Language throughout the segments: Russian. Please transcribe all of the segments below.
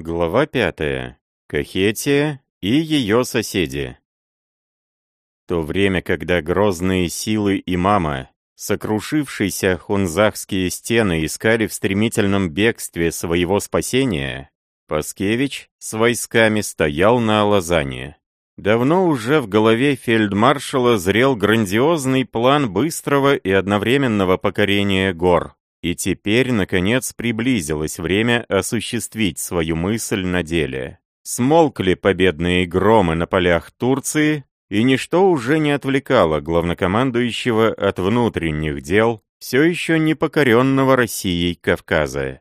Глава пятая. Кахетия и ее соседи. То время, когда грозные силы имама, сокрушившиеся хунзахские стены, искали в стремительном бегстве своего спасения, Паскевич с войсками стоял на Алазане. Давно уже в голове фельдмаршала зрел грандиозный план быстрого и одновременного покорения гор. И теперь, наконец, приблизилось время осуществить свою мысль на деле. Смолкли победные громы на полях Турции, и ничто уже не отвлекало главнокомандующего от внутренних дел, все еще не покоренного Россией Кавказа.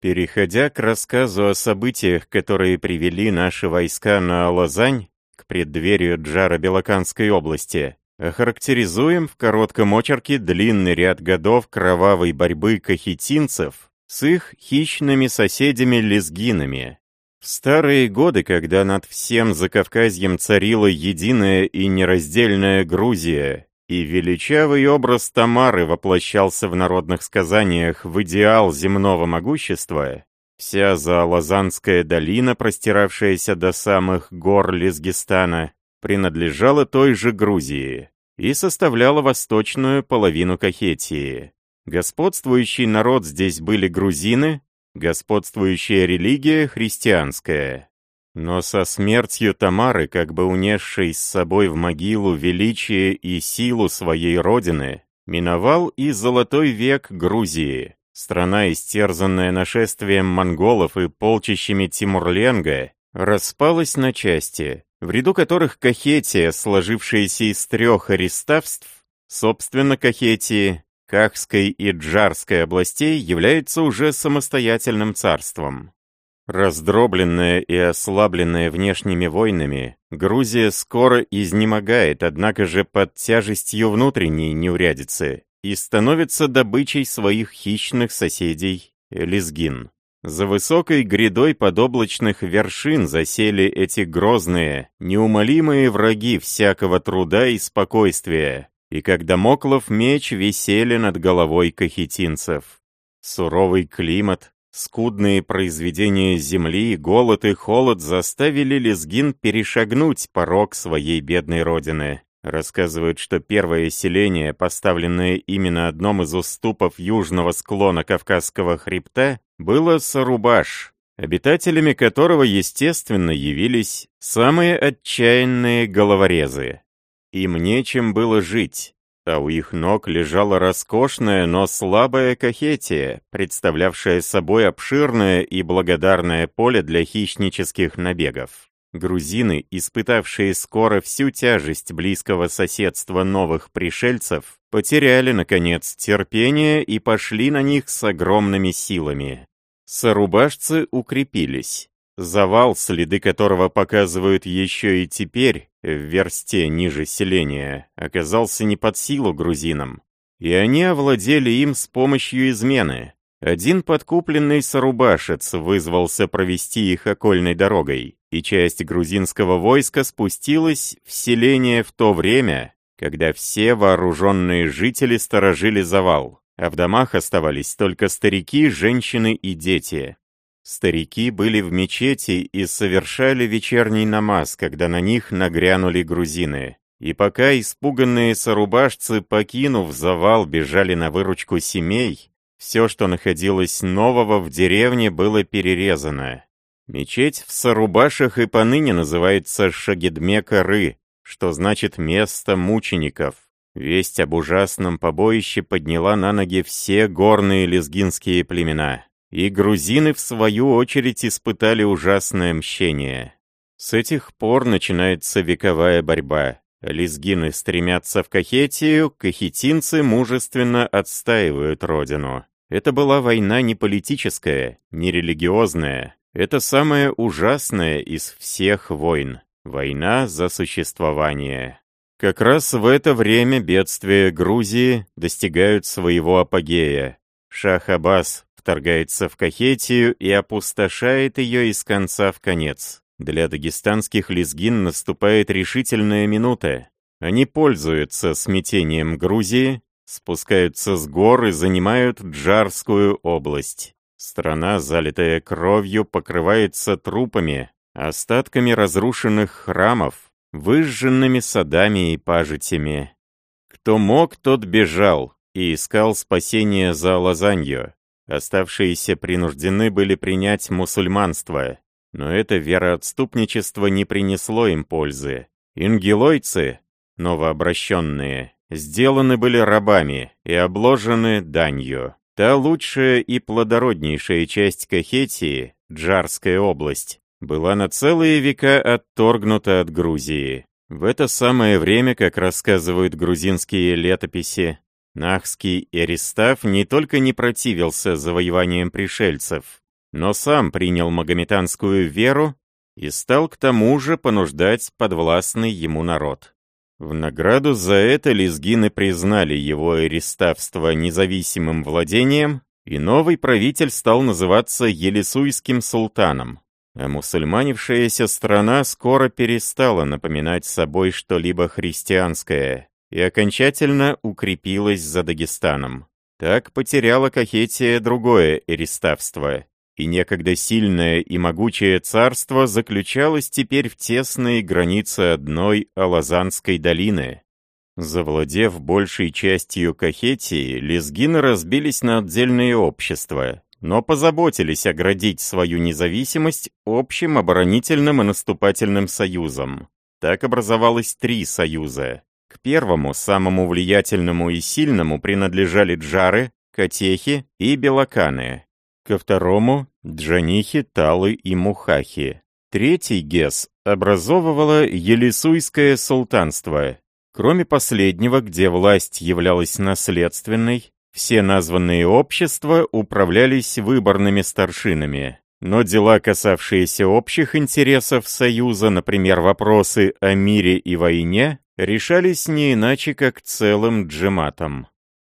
Переходя к рассказу о событиях, которые привели наши войска на Лозань, к преддверию Джара Белоканской области, Охарактеризуем в коротком очерке длинный ряд годов кровавой борьбы кахетинцев с их хищными соседями-лезгинами. В старые годы, когда над всем Закавказьем царила единая и нераздельная Грузия, и величавый образ Тамары воплощался в народных сказаниях в идеал земного могущества, вся Заалазанская долина, простиравшаяся до самых гор Лезгистана, принадлежала той же Грузии и составляла восточную половину Кахетии. Господствующий народ здесь были грузины, господствующая религия христианская. Но со смертью Тамары, как бы унесшей с собой в могилу величие и силу своей родины, миновал и золотой век Грузии. Страна, истерзанная нашествием монголов и полчищами Тимурленга, распалась на части, в ряду которых Кахетия, сложившаяся из трех ареставств, собственно Кахетии, Кахской и Джарской областей, является уже самостоятельным царством. Раздробленная и ослабленная внешними войнами, Грузия скоро изнемогает, однако же под тяжестью внутренней неурядицы и становится добычей своих хищных соседей Лезгин. За высокой грядой подоблачных вершин засели эти грозные, неумолимые враги всякого труда и спокойствия, и как домоклов меч висели над головой кахетинцев. Суровый климат, скудные произведения земли, голод и холод заставили Лезгин перешагнуть порог своей бедной родины. Рассказывают, что первое селение, поставленное именно одном из уступов южного склона Кавказского хребта, было Сарубаш, обитателями которого, естественно, явились самые отчаянные головорезы. Им нечем было жить, а у их ног лежала роскошная, но слабая кахетия, представлявшая собой обширное и благодарное поле для хищнических набегов. Грузины, испытавшие скоро всю тяжесть близкого соседства новых пришельцев, потеряли, наконец, терпение и пошли на них с огромными силами. Сарубашцы укрепились. Завал, следы которого показывают еще и теперь, в версте ниже селения, оказался не под силу грузинам. И они овладели им с помощью измены. Один подкупленный сарубашец вызвался провести их окольной дорогой и часть грузинского войска спустилась в селение в то время, когда все вооруженные жители сторожили завал, а в домах оставались только старики, женщины и дети. Старики были в мечети и совершали вечерний намаз, когда на них нагрянули грузины. И пока испуганные сарубашцы, покинув завал, бежали на выручку семей, все, что находилось нового в деревне, было перерезано. Мечеть в Сарубашах и поныне называется Шагидме-Коры, что значит «место мучеников». Весть об ужасном побоище подняла на ноги все горные лезгинские племена. И грузины, в свою очередь, испытали ужасное мщение. С этих пор начинается вековая борьба. Лезгины стремятся в Кахетию, кахетинцы мужественно отстаивают родину. Это была война не политическая, не религиозная, это самое ужасное из всех войн. Война за существование. Как раз в это время бедствия Грузии достигают своего апогея. Шах Аббас вторгается в Кахетию и опустошает ее из конца в конец. Для дагестанских лезгин наступает решительная минута. Они пользуются смятением Грузии, спускаются с гор и занимают Джарскую область. Страна, залитая кровью, покрывается трупами, остатками разрушенных храмов, выжженными садами и пажитями. Кто мог, тот бежал и искал спасения за лазанью. Оставшиеся принуждены были принять мусульманство, но это вероотступничество не принесло им пользы. Ингелойцы, новообращенные, сделаны были рабами и обложены данью. Та лучшая и плодороднейшая часть Кахетии, Джарская область, была на целые века отторгнута от Грузии. В это самое время, как рассказывают грузинские летописи, Нахский Эристав не только не противился завоеваниям пришельцев, но сам принял магометанскую веру и стал к тому же понуждать подвластный ему народ. В награду за это лезгины признали его ареставство независимым владением, и новый правитель стал называться Елисуйским султаном. А мусульманившаяся страна скоро перестала напоминать собой что-либо христианское и окончательно укрепилась за Дагестаном. Так потеряла Кахетия другое эреставство, и некогда сильное и могучее царство заключалось теперь в тесные границы одной Алазанской долины. Завладев большей частью Кахетии, лезгины разбились на отдельные общества, но позаботились оградить свою независимость общим оборонительным и наступательным союзом. Так образовалось три союза. К первому, самому влиятельному и сильному принадлежали джары, катехи и белоканы, Ко второму — Джанихи, Талы и Мухахи. Третий гес образовывало Елисуйское султанство. Кроме последнего, где власть являлась наследственной, все названные общества управлялись выборными старшинами. Но дела, касавшиеся общих интересов Союза, например, вопросы о мире и войне, решались не иначе, как целым джематом.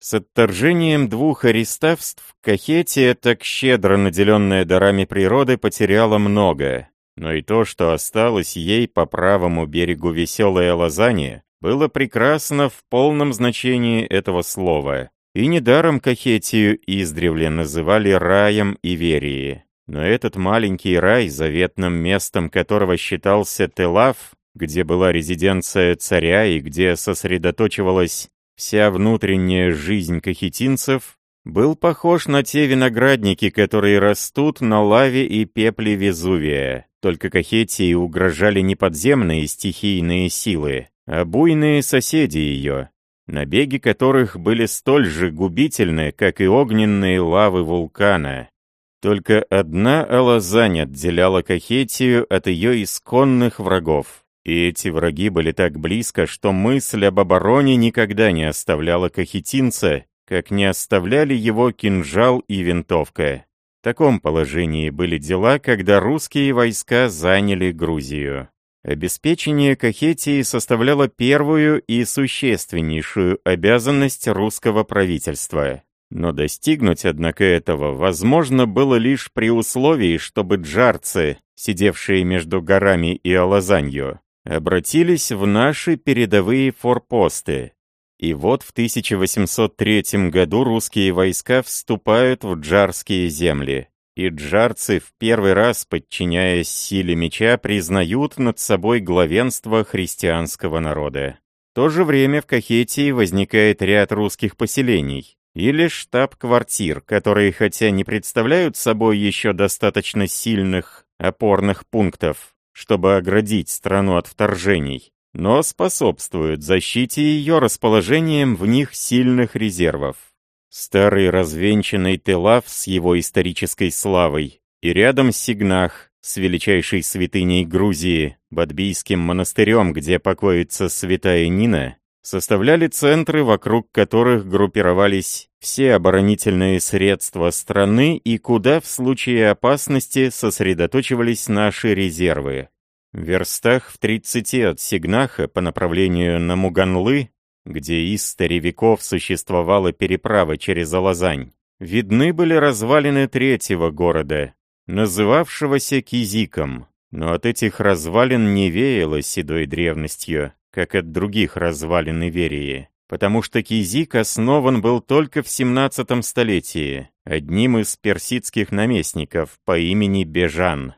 С отторжением двух ареставств Кахетия, так щедро наделенная дарами природы, потеряла много. Но и то, что осталось ей по правому берегу веселое Лазанье, было прекрасно в полном значении этого слова. И недаром Кахетию издревле называли раем Иверии. Но этот маленький рай, заветным местом которого считался Телав, где была резиденция царя и где сосредоточивалась Вся внутренняя жизнь кахетинцев был похож на те виноградники, которые растут на лаве и пепле Везувия. Только Кахетии угрожали не подземные стихийные силы, а буйные соседи ее, набеги которых были столь же губительны, как и огненные лавы вулкана. Только одна Алазань отделяла Кахетию от ее исконных врагов. И эти враги были так близко, что мысль об обороне никогда не оставляла кахетинца, как не оставляли его кинжал и винтовка. В таком положении были дела, когда русские войска заняли Грузию. Обеспечение Кахетии составляло первую и существеннейшую обязанность русского правительства. Но достигнуть, однако, этого возможно было лишь при условии, чтобы джарцы, сидевшие между горами и Алазанью, обратились в наши передовые форпосты. И вот в 1803 году русские войска вступают в джарские земли. И джарцы в первый раз, подчиняясь силе меча, признают над собой главенство христианского народа. В то же время в Кахетии возникает ряд русских поселений, или штаб-квартир, которые хотя не представляют собой еще достаточно сильных опорных пунктов, чтобы оградить страну от вторжений, но способствуют защите ее расположением в них сильных резервов. Старый развенчанный Телав с его исторической славой и рядом Сигнах с величайшей святыней Грузии, Бадбийским монастырем, где покоится святая Нина, составляли центры, вокруг которых группировались все оборонительные средства страны и куда в случае опасности сосредоточивались наши резервы. В верстах в 30 от Сигнаха по направлению на Муганлы, где из старевиков существовала переправа через Алазань, видны были развалины третьего города, называвшегося Кизиком, но от этих развалин не веяло седой древностью, как от других развалин Иверии. потому что Кизик основан был только в 17 столетии, одним из персидских наместников по имени Бежан.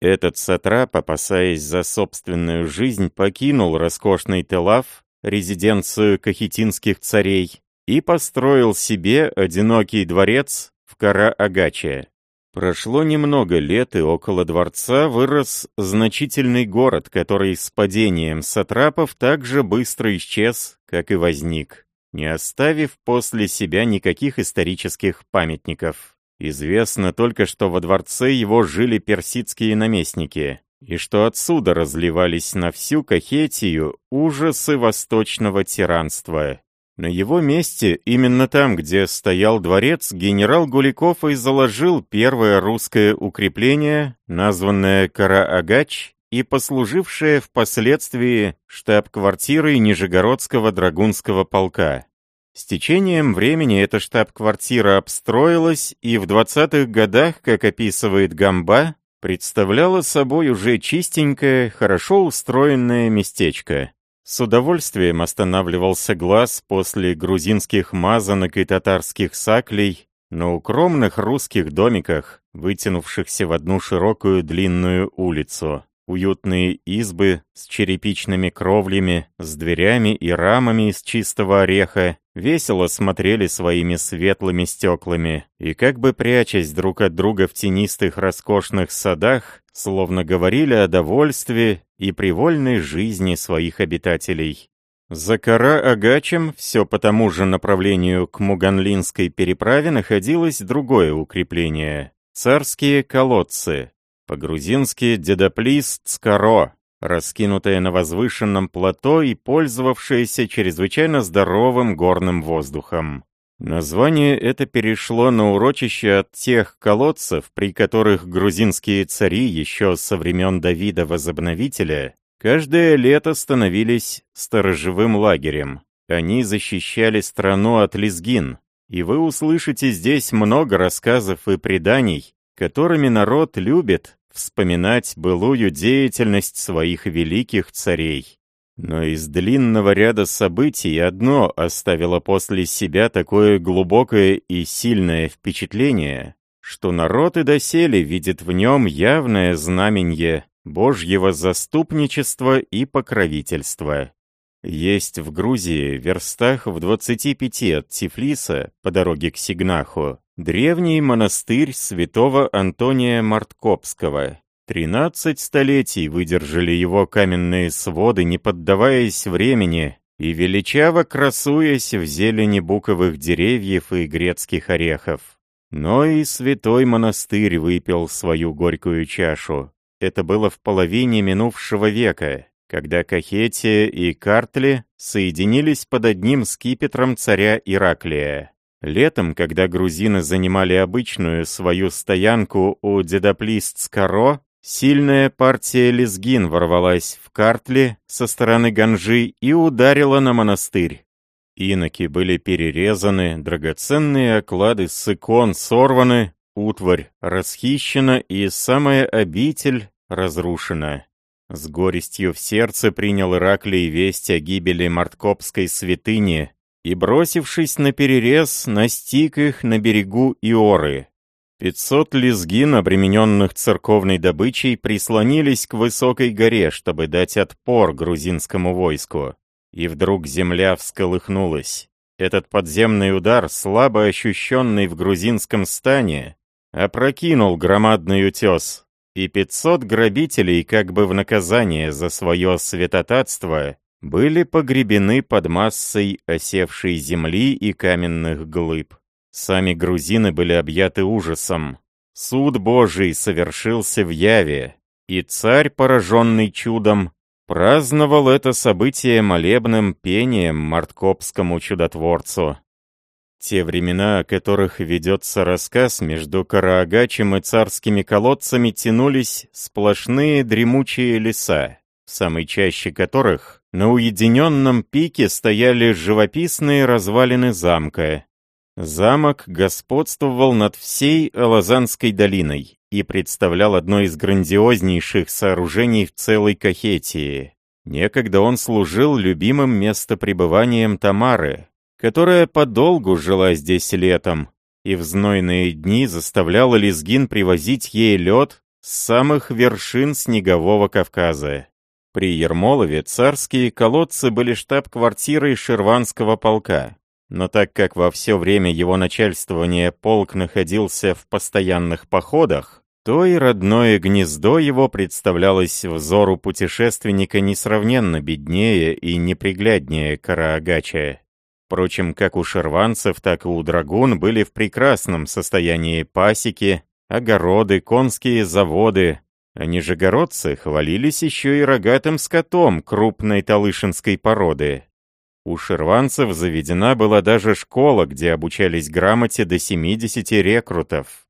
Этот сатрап, опасаясь за собственную жизнь, покинул роскошный Телав, резиденцию кахетинских царей, и построил себе одинокий дворец в Кара-Агаче. Прошло немного лет, и около дворца вырос значительный город, который с падением сатрапов так же быстро исчез, как и возник, не оставив после себя никаких исторических памятников. Известно только, что во дворце его жили персидские наместники, и что отсюда разливались на всю Кахетию ужасы восточного тиранства. На его месте, именно там, где стоял дворец, генерал Гуликов и заложил первое русское укрепление, названное Караагач, и послужившее впоследствии штаб-квартирой Нижегородского драгунского полка. С течением времени эта штаб-квартира обстроилась и в 20-х годах, как описывает Гамба, представляла собой уже чистенькое, хорошо устроенное местечко. С удовольствием останавливался глаз после грузинских мазанок и татарских саклей на укромных русских домиках, вытянувшихся в одну широкую длинную улицу. Уютные избы с черепичными кровлями, с дверями и рамами из чистого ореха, весело смотрели своими светлыми стеклами, и как бы прячась друг от друга в тенистых роскошных садах, словно говорили о довольстве и привольной жизни своих обитателей. За Кара-Агачем, все по тому же направлению к Муганлинской переправе, находилось другое укрепление — царские колодцы, по-грузински «дедоплист Скаро», раскинутое на возвышенном плато и пользовавшееся чрезвычайно здоровым горным воздухом. Название это перешло на урочище от тех колодцев, при которых грузинские цари еще со времен Давида Возобновителя каждое лето становились сторожевым лагерем. Они защищали страну от лезгин, и вы услышите здесь много рассказов и преданий, которыми народ любит вспоминать былую деятельность своих великих царей. Но из длинного ряда событий одно оставило после себя такое глубокое и сильное впечатление, что народ и доселе видит в нем явное знаменье Божьего заступничества и покровительства. Есть в Грузии, в верстах в 25 от Тифлиса, по дороге к Сигнаху, древний монастырь святого Антония Марткопского. Тринадцать столетий выдержали его каменные своды, не поддаваясь времени и величаво красуясь в зелени буковых деревьев и грецких орехов. Но и святой монастырь выпил свою горькую чашу. Это было в половине минувшего века, когда Кахетия и Картли соединились под одним скипетром царя Ираклия. Летом, когда грузины занимали обычную свою стоянку у Дедоплист-Скаро, сильная партия лезгин ворвалась в Картли со стороны Ганжи и ударила на монастырь. Иноки были перерезаны, драгоценные оклады с икон сорваны, утварь расхищена и самая обитель разрушена. С горестью в сердце принял Ираклий весть о гибели Марткопской святыни и, бросившись на перерез, настиг их на берегу Иоры. Пятьсот лезгин, обремененных церковной добычей, прислонились к высокой горе, чтобы дать отпор грузинскому войску. И вдруг земля всколыхнулась. Этот подземный удар, слабо ощущенный в грузинском стане, опрокинул громадный утес, и пятьсот грабителей, как бы в наказание за свое святотатство, были погребены под массой осевшей земли и каменных глыб. Сами грузины были объяты ужасом. Суд Божий совершился в Яве, и царь, пораженный чудом, праздновал это событие молебным пением марткопскому чудотворцу. Те времена, о которых ведется рассказ между Караагачем и царскими колодцами, тянулись сплошные дремучие леса, в самой чаще которых на уединенном пике стояли живописные развалины замка. Замок господствовал над всей Алазанской долиной и представлял одно из грандиознейших сооружений в целой Кахетии. Некогда он служил любимым местопребыванием Тамары, которая подолгу жила здесь летом, и в знойные дни заставляла Лезгин привозить ей лед с самых вершин снегового Кавказа. При Ермолове царские колодцы были штаб-квартирой Шерванского полка, но так как во все время его начальствования полк находился в постоянных походах, то и родное гнездо его представлялось взору путешественника несравненно беднее и непригляднее Караагача. Впрочем, как у шерванцев, так и у драгун были в прекрасном состоянии пасеки, огороды, конские заводы, а нижегородцы хвалились еще и рогатым скотом крупной талышинской породы. У шерванцев заведена была даже школа, где обучались грамоте до 70 рекрутов.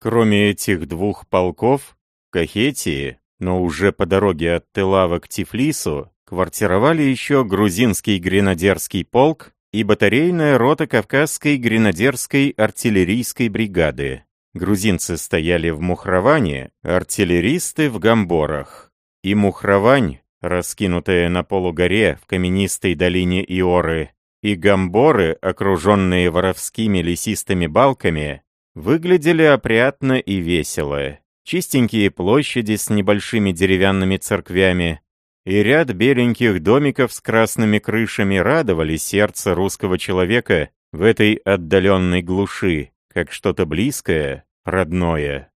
Кроме этих двух полков, в Кахетии, но уже по дороге от Телава к Тифлису, квартировали еще грузинский гренадерский полк и батарейная рота Кавказской гренадерской артиллерийской бригады. Грузинцы стояли в Мухраване, артиллеристы в Гамборах. И Мухравань, раскинутая на полугоре в каменистой долине Иоры, и Гамборы, окруженные воровскими лесистыми балками, выглядели опрятно и весело. Чистенькие площади с небольшими деревянными церквями, и ряд беленьких домиков с красными крышами радовали сердце русского человека в этой отдаленной глуши, как что-то близкое, родное.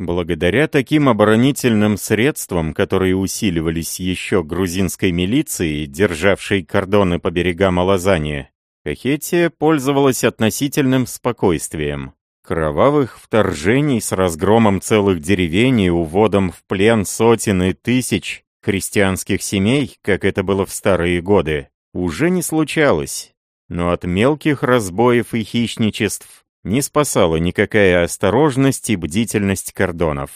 Благодаря таким оборонительным средствам, которые усиливались еще грузинской милицией, державшей кордоны по берегам Алазани, Кахетия пользовалась относительным спокойствием. Кровавых вторжений с разгромом целых деревень и уводом в плен сотен и тысяч христианских семей, как это было в старые годы, уже не случалось. Но от мелких разбоев и хищничеств не спасала никакая осторожность и бдительность кордонов.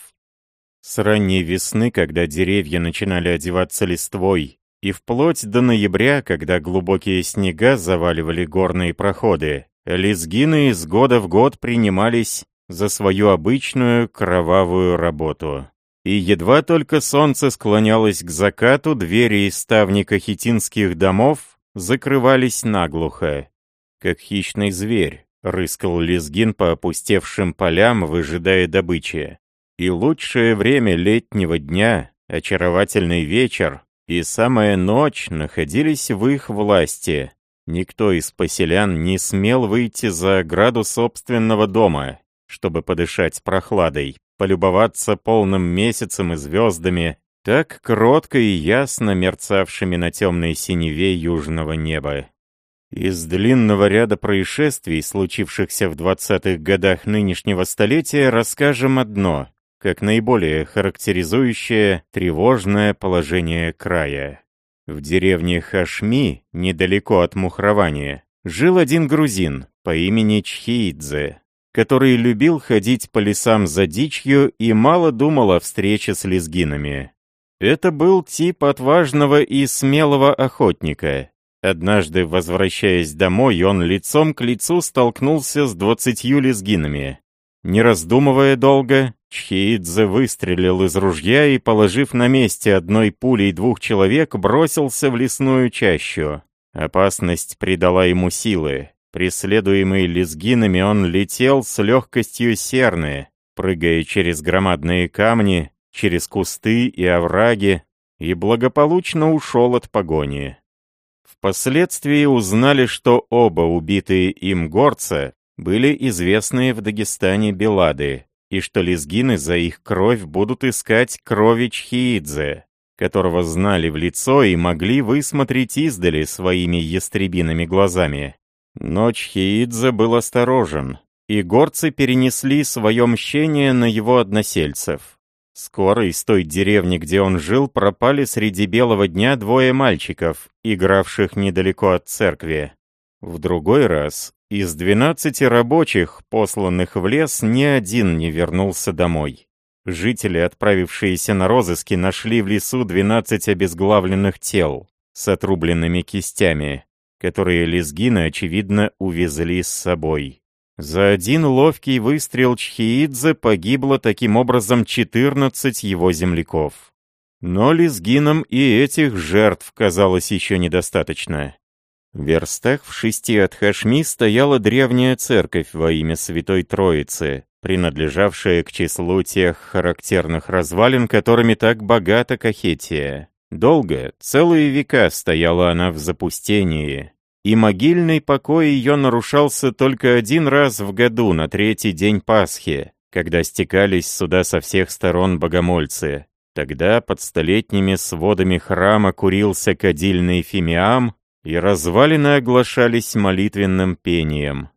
С ранней весны, когда деревья начинали одеваться листвой, и вплоть до ноября, когда глубокие снега заваливали горные проходы, лезгины из года в год принимались за свою обычную кровавую работу и едва только солнце склонялось к закату, двери и ставни кахетинских домов закрывались наглухо. Как хищный зверь, рыскал лезгин по опустевшим полям, выжидая добычи. И лучшее время летнего дня, очаровательный вечер и самая ночь находились в их власти. Никто из поселян не смел выйти за ограду собственного дома, чтобы подышать прохладой, полюбоваться полным месяцем и звездами, так кротко и ясно мерцавшими на темной синеве южного неба. Из длинного ряда происшествий, случившихся в 20-х годах нынешнего столетия, расскажем одно, как наиболее характеризующее тревожное положение края. В деревне Хашми, недалеко от Мухравани, жил один грузин по имени Чхиидзе который любил ходить по лесам за дичью и мало думал о встрече с лезгинами. Это был тип отважного и смелого охотника. Однажды, возвращаясь домой, он лицом к лицу столкнулся с двадцатью лезгинами. Не раздумывая долго, Чхеидзе выстрелил из ружья и, положив на месте одной пулей двух человек, бросился в лесную чащу. Опасность придала ему силы. Преследуемый лезгинами, он летел с легкостью серны, прыгая через громадные камни, через кусты и овраги, и благополучно ушел от погони. Впоследствии узнали, что оба убитые им горца были известные в Дагестане Белады, и что лезгины за их кровь будут искать крови Чхиидзе, которого знали в лицо и могли высмотреть издали своими ястребиными глазами. Но Чхиидзе был осторожен, и горцы перенесли свое мщение на его односельцев. Скоро из той деревни, где он жил, пропали среди белого дня двое мальчиков, игравших недалеко от церкви. В другой раз из двенадцати рабочих, посланных в лес, ни один не вернулся домой. Жители, отправившиеся на розыски, нашли в лесу двенадцать обезглавленных тел с отрубленными кистями которые лезгины, очевидно, увезли с собой. За один ловкий выстрел Чхиидзе погибло таким образом 14 его земляков. Но лезгинам и этих жертв казалось еще недостаточно. В верстах в шести от Хашми стояла древняя церковь во имя Святой Троицы, принадлежавшая к числу тех характерных развалин, которыми так богата Кахетия. Долго, целые века стояла она в запустении, и могильный покой ее нарушался только один раз в году на третий день Пасхи, когда стекались сюда со всех сторон богомольцы. Тогда под столетними сводами храма курился кадильный фимиам, и развалины оглашались молитвенным пением.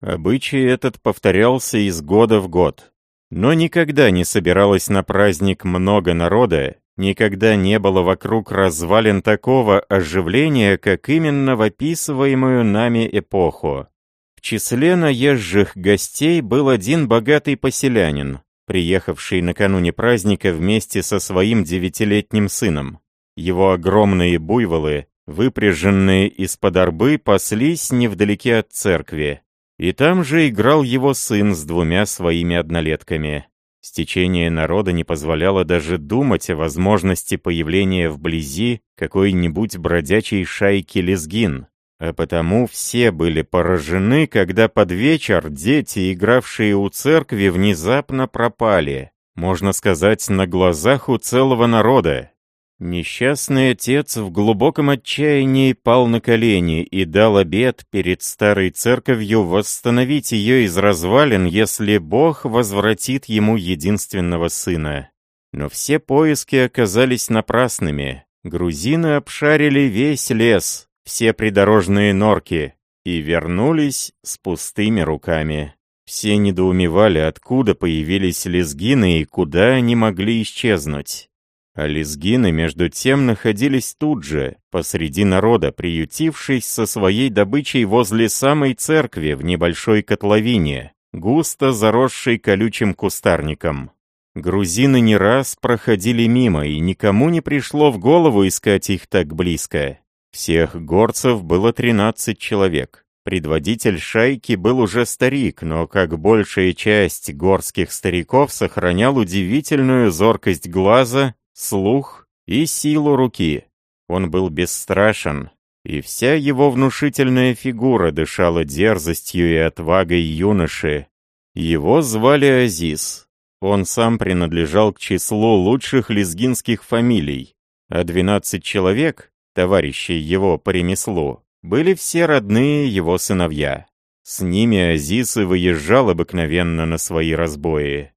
Обычай этот повторялся из года в год. Но никогда не собиралось на праздник много народа, никогда не было вокруг развалин такого оживления, как именно в описываемую нами эпоху. В числе наезжих гостей был один богатый поселянин, приехавший накануне праздника вместе со своим девятилетним сыном. Его огромные буйволы выпряженные из-под арбы, паслись невдалеке от церкви. И там же играл его сын с двумя своими однолетками. Стечение народа не позволяло даже думать о возможности появления вблизи какой-нибудь бродячей шайки лезгин. А потому все были поражены, когда под вечер дети, игравшие у церкви, внезапно пропали. Можно сказать, на глазах у целого народа. Несчастный отец в глубоком отчаянии пал на колени и дал обет перед старой церковью восстановить ее из развалин, если Бог возвратит ему единственного сына. Но все поиски оказались напрасными. Грузины обшарили весь лес, все придорожные норки, и вернулись с пустыми руками. Все недоумевали, откуда появились лезгины и куда они могли исчезнуть. А лезгины, между тем, находились тут же, посреди народа, приютившись со своей добычей возле самой церкви в небольшой котловине, густо заросшей колючим кустарником. Грузины не раз проходили мимо, и никому не пришло в голову искать их так близко. Всех горцев было 13 человек. Предводитель шайки был уже старик, но, как большая часть горских стариков, сохранял удивительную зоркость глаза слух и силу руки. Он был бесстрашен, и вся его внушительная фигура дышала дерзостью и отвагой юноши. Его звали Азиз. Он сам принадлежал к числу лучших лезгинских фамилий, а двенадцать человек, товарищей его по ремеслу, были все родные его сыновья. С ними Азиз и выезжал обыкновенно на свои разбои.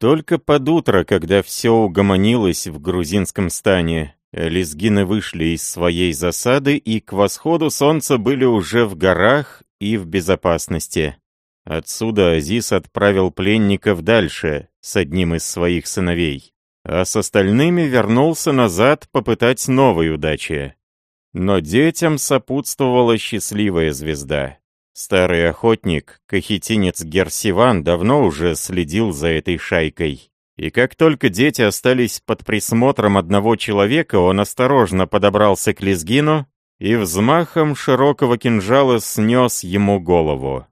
Только под утро, когда все угомонилось в грузинском стане, лезгины вышли из своей засады и к восходу солнца были уже в горах и в безопасности. Отсюда Азиз отправил пленников дальше, с одним из своих сыновей, а с остальными вернулся назад попытать новой удачи. Но детям сопутствовала счастливая звезда. Старый охотник, кахетинец Герсиван, давно уже следил за этой шайкой. И как только дети остались под присмотром одного человека, он осторожно подобрался к Лезгину и взмахом широкого кинжала снес ему голову.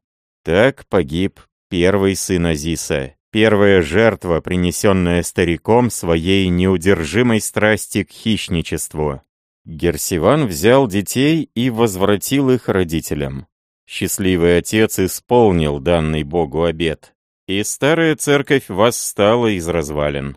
Так погиб первый сын Азиса, первая жертва, принесенная стариком своей неудержимой страсти к хищничеству. Герсиван взял детей и возвратил их родителям. Счастливый отец исполнил данный Богу обет, и старая церковь восстала из развалин.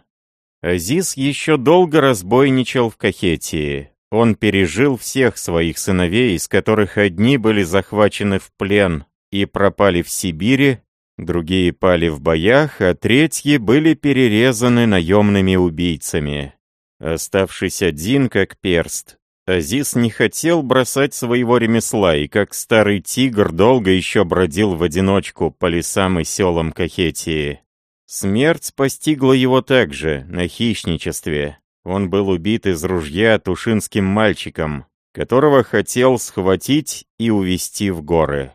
Азиз еще долго разбойничал в Кахетии. Он пережил всех своих сыновей, из которых одни были захвачены в плен и пропали в Сибири, другие пали в боях, а третьи были перерезаны наемными убийцами. Оставшись один, как перст, Азиз не хотел бросать своего ремесла и, как старый тигр, долго еще бродил в одиночку по лесам и селам Кахетии. Смерть постигла его также, на хищничестве. Он был убит из ружья тушинским мальчиком, которого хотел схватить и увести в горы.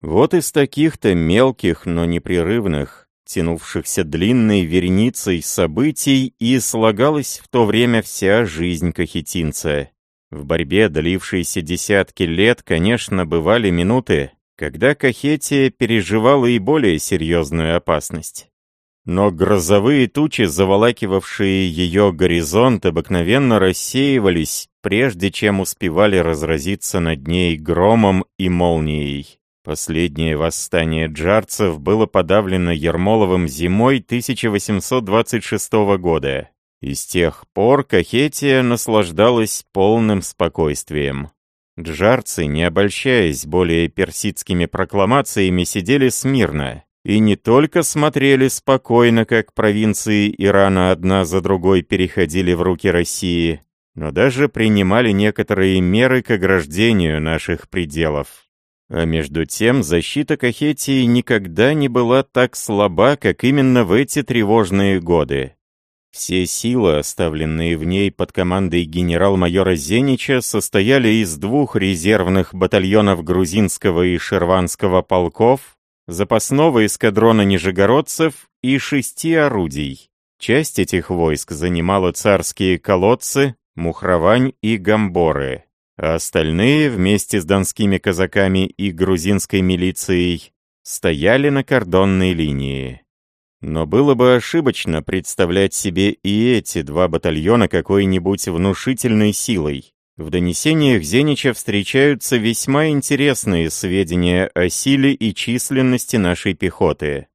Вот из таких-то мелких, но непрерывных, тянувшихся длинной верницей событий, и слагалась в то время вся жизнь кахетинца. В борьбе, длившейся десятки лет, конечно, бывали минуты, когда Кахетия переживала и более серьезную опасность. но грозовые тучи, заволакивавшие ее горизонт, обыкновенно рассеивались, прежде чем успевали разразиться над ней громом и молнией. Последнее восстание джарцев было подавлено Ермоловым зимой 1826 года. И с тех пор Кахетия наслаждалась полным спокойствием. Джарцы, не обольщаясь более персидскими прокламациями, сидели смирно, и не только смотрели спокойно, как провинции Ирана одна за другой переходили в руки России, но даже принимали некоторые меры к ограждению наших пределов. А между тем защита Кахетии никогда не была так слаба, как именно в эти тревожные годы. Все силы, оставленные в ней под командой генерал-майора Зенича, состояли из двух резервных батальонов грузинского и шерванского полков, запасного эскадрона нижегородцев и шести орудий. Часть этих войск занимала царские колодцы, Мухровань и Гамборы, а остальные, вместе с донскими казаками и грузинской милицией, стояли на кордонной линии. Но было бы ошибочно представлять себе и эти два батальона какой-нибудь внушительной силой. В донесениях Зенича встречаются весьма интересные сведения о силе и численности нашей пехоты.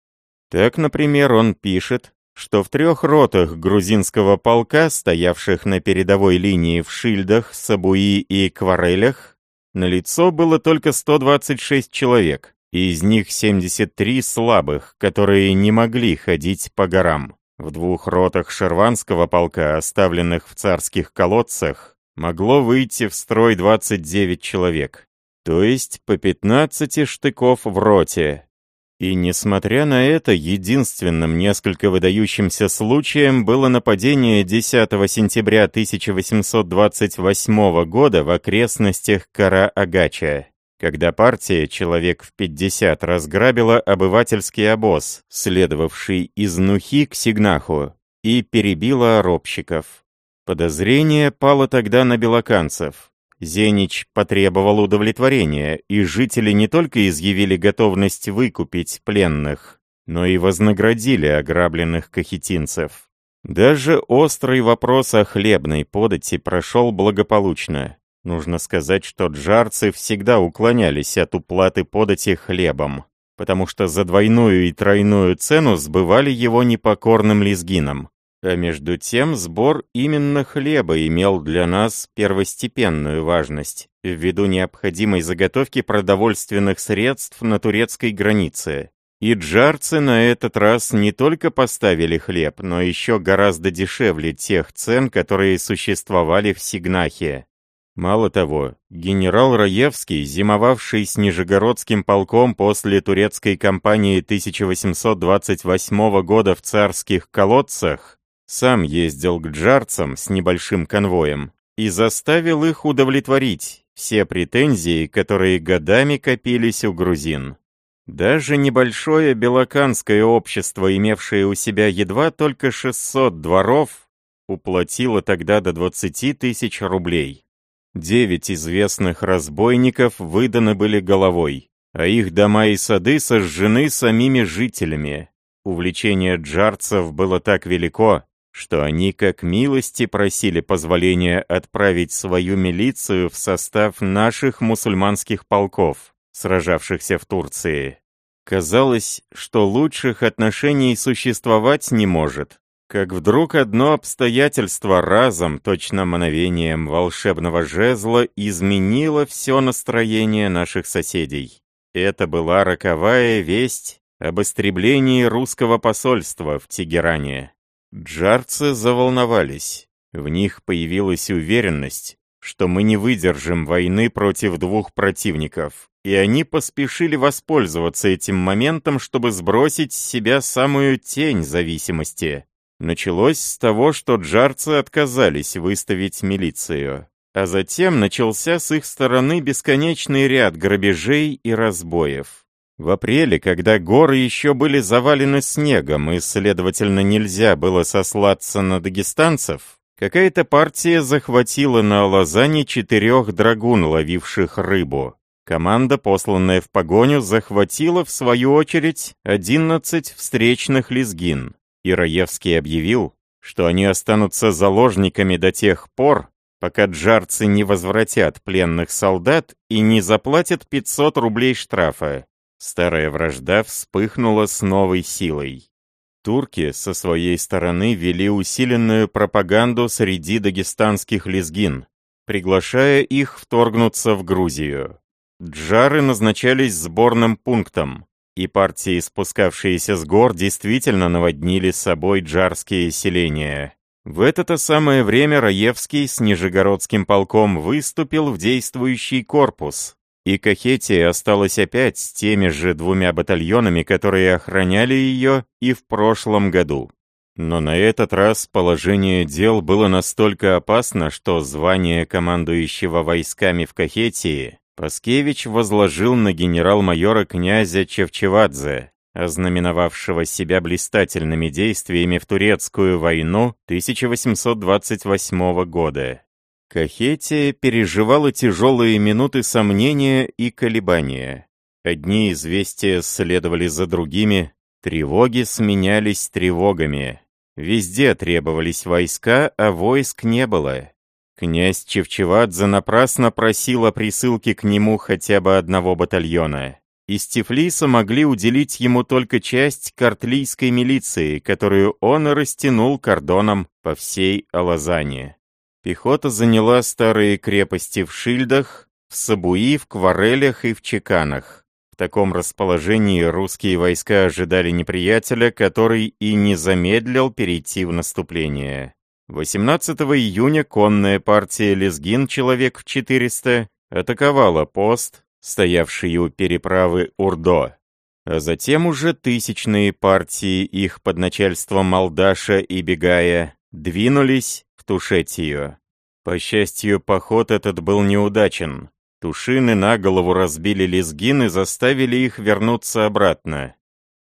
Так, например, он пишет, что в трех ротах грузинского полка, стоявших на передовой линии в Шильдах, Сабуи и Кварелях, на лицо было только 126 человек, из них 73 слабых, которые не могли ходить по горам. В двух ротах шерванского полка, оставленных в царских колодцах, могло выйти в строй 29 человек, то есть по 15 штыков в роте. И несмотря на это, единственным несколько выдающимся случаем было нападение 10 сентября 1828 года в окрестностях Кара-Агача, когда партия, человек в 50, разграбила обывательский обоз, следовавший из Нухи к Сигнаху, и перебила оробщиков. Подозрение пало тогда на белоканцев. Зенич потребовал удовлетворения, и жители не только изъявили готовность выкупить пленных, но и вознаградили ограбленных кахетинцев. Даже острый вопрос о хлебной подати прошел благополучно. Нужно сказать, что джарцы всегда уклонялись от уплаты подати хлебом, потому что за двойную и тройную цену сбывали его непокорным лезгинам. А между тем сбор именно хлеба имел для нас первостепенную важность, ввиду необходимой заготовки продовольственных средств на турецкой границе. И джарцы на этот раз не только поставили хлеб, но еще гораздо дешевле тех цен, которые существовали в Сигнахе. Мало того, генерал Раевский, зимовавший с Нижегородским полком после турецкой кампании 1828 года в царских колодцах, сам ездил к джарцам с небольшим конвоем и заставил их удовлетворить все претензии, которые годами копились у грузин. Даже небольшое белоканское общество, имевшее у себя едва только 600 дворов, уплатило тогда до 20 тысяч рублей. Девять известных разбойников выданы были головой, а их дома и сады сожжены самими жителями. Увлечение джарцев было так велико, что они как милости просили позволения отправить свою милицию в состав наших мусульманских полков, сражавшихся в Турции. Казалось, что лучших отношений существовать не может, как вдруг одно обстоятельство разом, точно мановением волшебного жезла, изменило все настроение наших соседей. Это была роковая весть об истреблении русского посольства в Тегеране. Джарцы заволновались. В них появилась уверенность, что мы не выдержим войны против двух противников, и они поспешили воспользоваться этим моментом, чтобы сбросить с себя самую тень зависимости. Началось с того, что джарцы отказались выставить милицию, а затем начался с их стороны бесконечный ряд грабежей и разбоев. В апреле, когда горы еще были завалены снегом и, следовательно, нельзя было сослаться на дагестанцев, какая-то партия захватила на Алазане четырех драгун, ловивших рыбу. Команда, посланная в погоню, захватила, в свою очередь, 11 встречных лезгин. И Раевский объявил, что они останутся заложниками до тех пор, пока джарцы не возвратят пленных солдат и не заплатят 500 рублей штрафа. Старая вражда вспыхнула с новой силой. Турки со своей стороны вели усиленную пропаганду среди дагестанских лезгин, приглашая их вторгнуться в Грузию. Джары назначались сборным пунктом, и партии, спускавшиеся с гор, действительно наводнили собой джарские селения. В это-то самое время Раевский с Нижегородским полком выступил в действующий корпус, и Кахетия осталась опять с теми же двумя батальонами, которые охраняли ее и в прошлом году. Но на этот раз положение дел было настолько опасно, что звание командующего войсками в Кахетии Паскевич возложил на генерал-майора князя Чевчевадзе, ознаменовавшего себя блистательными действиями в Турецкую войну 1828 года. Кахетия переживала тяжелые минуты сомнения и колебания. Одни известия следовали за другими, тревоги сменялись тревогами. Везде требовались войска, а войск не было. Князь Чевчевадзе напрасно просил о присылке к нему хотя бы одного батальона. Из Тифлиса могли уделить ему только часть картлийской милиции, которую он растянул кордоном по всей Алазане. Пехота заняла старые крепости в Шильдах, в Сабуи, в Кварелях и в Чеканах. В таком расположении русские войска ожидали неприятеля, который и не замедлил перейти в наступление. 18 июня конная партия Лезгин, человек в 400, атаковала пост, стоявший у переправы Урдо. А затем уже тысячные партии их под начальством Малдаша и Бегая двинулись в Тушетию. По счастью, поход этот был неудачен. Тушины на голову разбили лезгин и заставили их вернуться обратно.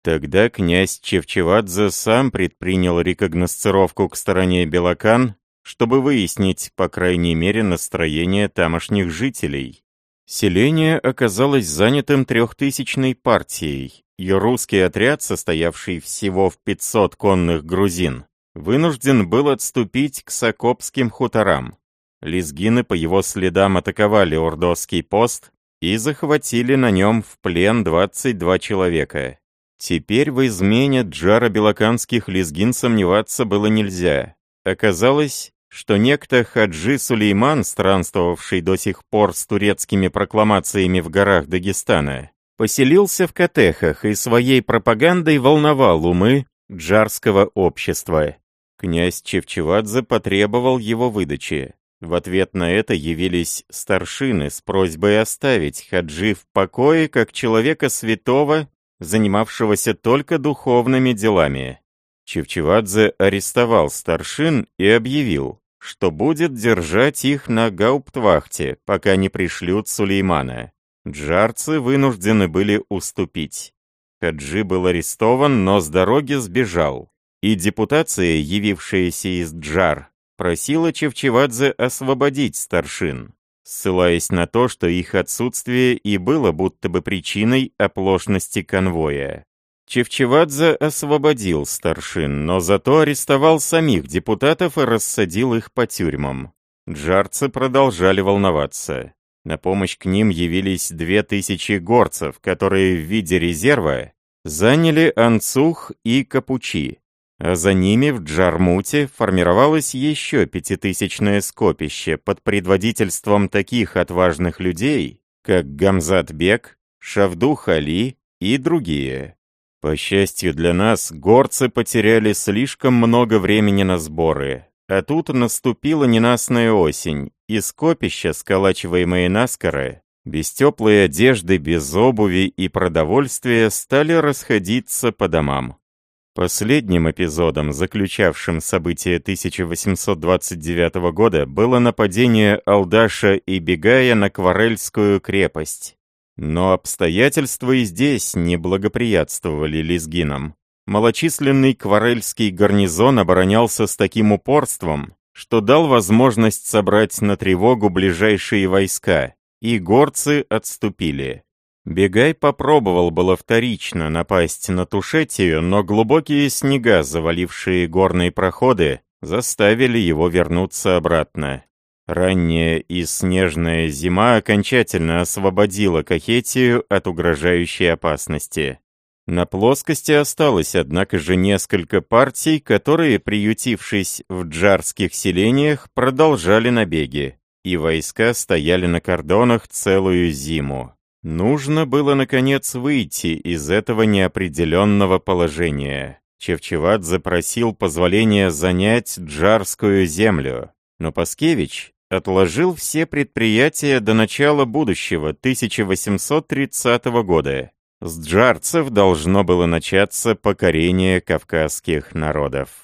Тогда князь Чевчевадзе сам предпринял рекогносцировку к стороне Белокан, чтобы выяснить, по крайней мере, настроение тамошних жителей. Селение оказалось занятым трехтысячной партией, и русский отряд, состоявший всего в 500 конных грузин, вынужден был отступить к Сокопским хуторам. Лезгины по его следам атаковали Ордосский пост и захватили на нем в плен 22 человека. Теперь в измене Джара Белоканских лезгин сомневаться было нельзя. Оказалось, что некто Хаджи Сулейман, странствовавший до сих пор с турецкими прокламациями в горах Дагестана, поселился в Катехах и своей пропагандой волновал умы джарского общества. Князь Чевчевадзе потребовал его выдачи. В ответ на это явились старшины с просьбой оставить Хаджи в покое как человека святого, занимавшегося только духовными делами. Чевчевадзе арестовал старшин и объявил, что будет держать их на гауптвахте, пока не пришлют Сулеймана. Джарцы вынуждены были уступить. Хаджи был арестован, но с дороги сбежал. И депутация, явившаяся из Джар, просила Чевчевадзе освободить старшин, ссылаясь на то, что их отсутствие и было будто бы причиной оплошности конвоя. Чевчевадзе освободил старшин, но зато арестовал самих депутатов и рассадил их по тюрьмам. Джарцы продолжали волноваться. На помощь к ним явились две тысячи горцев, которые в виде резерва заняли Анцух и Капучи, а за ними в Джармуте формировалось еще пятитысячное скопище под предводительством таких отважных людей, как Гамзат Бек, Шавдух Али и другие. По счастью для нас, горцы потеряли слишком много времени на сборы, а тут наступила ненастная осень, и скопища, сколачиваемые наскоро, без теплой одежды, без обуви и продовольствия, стали расходиться по домам. Последним эпизодом, заключавшим события 1829 года, было нападение Алдаша и Бегая на Кварельскую крепость. Но обстоятельства и здесь не благоприятствовали лезгинам. Малочисленный кварельский гарнизон оборонялся с таким упорством, что дал возможность собрать на тревогу ближайшие войска, и горцы отступили. Бегай попробовал было вторично напасть на Тушетию, но глубокие снега, завалившие горные проходы, заставили его вернуться обратно. Ранняя и снежная зима окончательно освободила Кахетию от угрожающей опасности. На плоскости осталось, однако же, несколько партий, которые, приютившись в джарских селениях, продолжали набеги, и войска стояли на кордонах целую зиму. Нужно было, наконец, выйти из этого неопределенного положения. Чевчеват запросил позволения занять джарскую землю, но Паскевич отложил все предприятия до начала будущего 1830 года. С джарцев должно было начаться покорение кавказских народов.